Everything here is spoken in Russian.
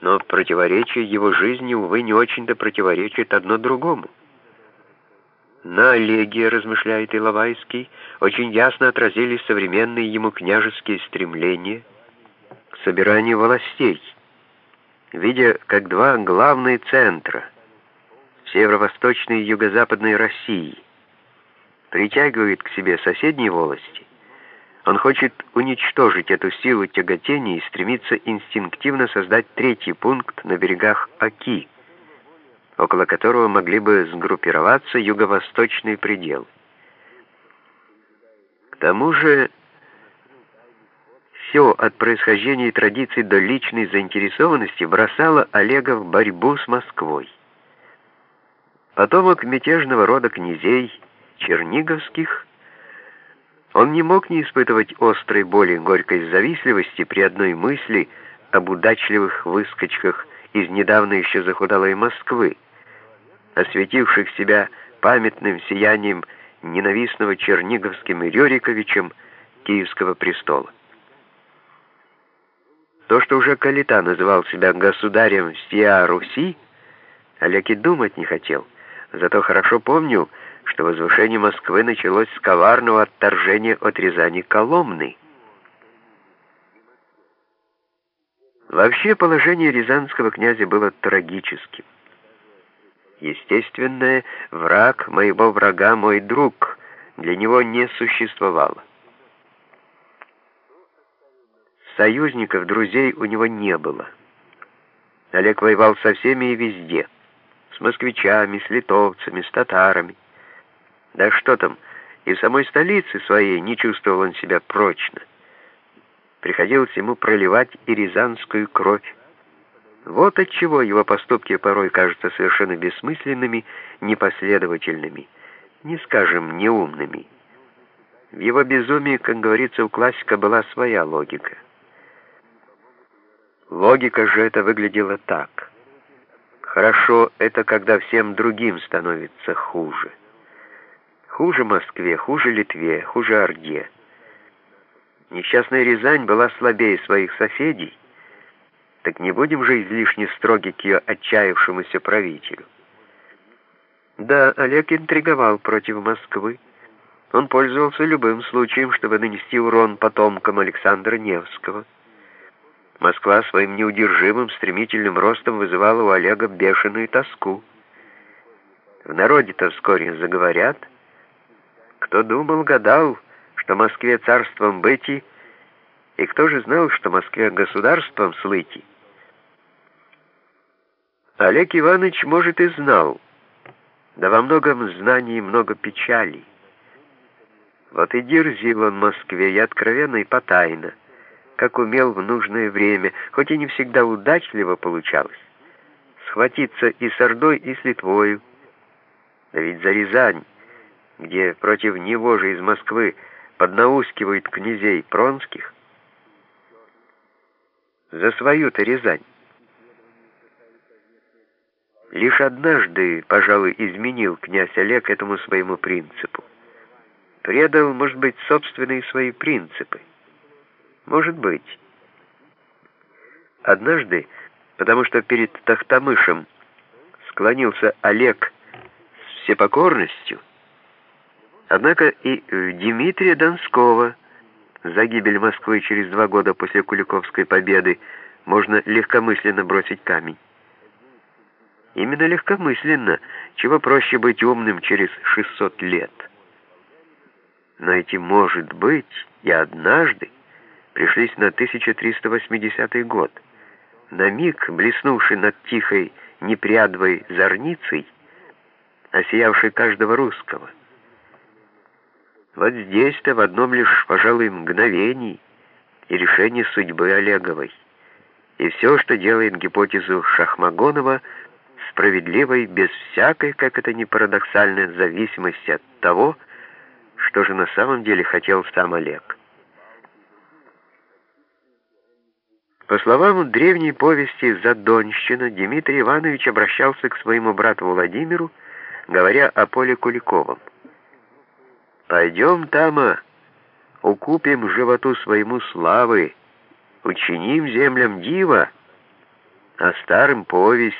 но противоречие его жизни, увы, не очень-то противоречит одно другому. На Олеге, размышляет Иловайский, очень ясно отразились современные ему княжеские стремления к собиранию властей, видя как два главные центра северо-восточной и юго-западной России притягивает к себе соседние волости, он хочет уничтожить эту силу тяготения и стремится инстинктивно создать третий пункт на берегах Оки, около которого могли бы сгруппироваться юго-восточный предел. К тому же все от происхождения и традиций до личной заинтересованности бросало Олега в борьбу с Москвой. Потомок мятежного рода князей Черниговских он не мог не испытывать острой боли, горькой завистливости при одной мысли об удачливых выскочках из недавно еще захудалой Москвы, осветивших себя памятным сиянием ненавистного Черниговским и Рюриковичем Киевского престола. То, что уже Калита называл себя государем всея Руси, Олег и думать не хотел, зато хорошо помнил, что возвышение Москвы началось с коварного отторжения от Рязани Коломны. Вообще положение рязанского князя было трагическим. Естественное, враг моего врага мой друг, для него не существовало. Союзников, друзей у него не было. Олег воевал со всеми и везде, с москвичами, с литовцами, с татарами. Да что там, и в самой столице своей не чувствовал он себя прочно. Приходилось ему проливать и рязанскую кровь. Вот отчего его поступки порой кажутся совершенно бессмысленными, непоследовательными, не скажем, неумными. В его безумии, как говорится у классика, была своя логика. Логика же это выглядела так. Хорошо это, когда всем другим становится хуже. Хуже Москве, хуже Литве, хуже Орде. Несчастная Рязань была слабее своих соседей, так не будем же излишне строги к ее отчаявшемуся правителю. Да, Олег интриговал против Москвы. Он пользовался любым случаем, чтобы нанести урон потомкам Александра Невского. Москва своим неудержимым стремительным ростом вызывала у Олега бешеную тоску. В народе-то вскоре заговорят — кто думал, гадал, что Москве царством быти, и кто же знал, что Москве государством слыти? Олег Иванович, может, и знал, да во многом знании много печали. Вот и дерзил он Москве, и откровенно, и потайно, как умел в нужное время, хоть и не всегда удачливо получалось, схватиться и с Ордой, и с Литвою. Да ведь за Рязань где против него же из Москвы поднаускивают князей Пронских, за свою-то Рязань. Лишь однажды, пожалуй, изменил князь Олег этому своему принципу. Предал, может быть, собственные свои принципы. Может быть. Однажды, потому что перед Тахтамышем склонился Олег с всепокорностью, Однако и Дмитрия Донского за гибель Москвы через два года после Куликовской победы можно легкомысленно бросить камень. Именно легкомысленно, чего проще быть умным через 600 лет. Но эти «может быть» и «однажды» пришлись на 1380 год, на миг блеснувший над тихой непрядвой зорницей, осиявший каждого русского. Вот здесь-то в одном лишь, пожалуй, мгновении и решение судьбы Олеговой. И все, что делает гипотезу Шахмагонова справедливой без всякой, как это ни парадоксально, зависимости от того, что же на самом деле хотел сам Олег. По словам древней повести «Задонщина», Дмитрий Иванович обращался к своему брату Владимиру, говоря о Поле Куликовом. Пойдем, Тама, укупим животу своему славы, учиним землям дива, а старым повесть,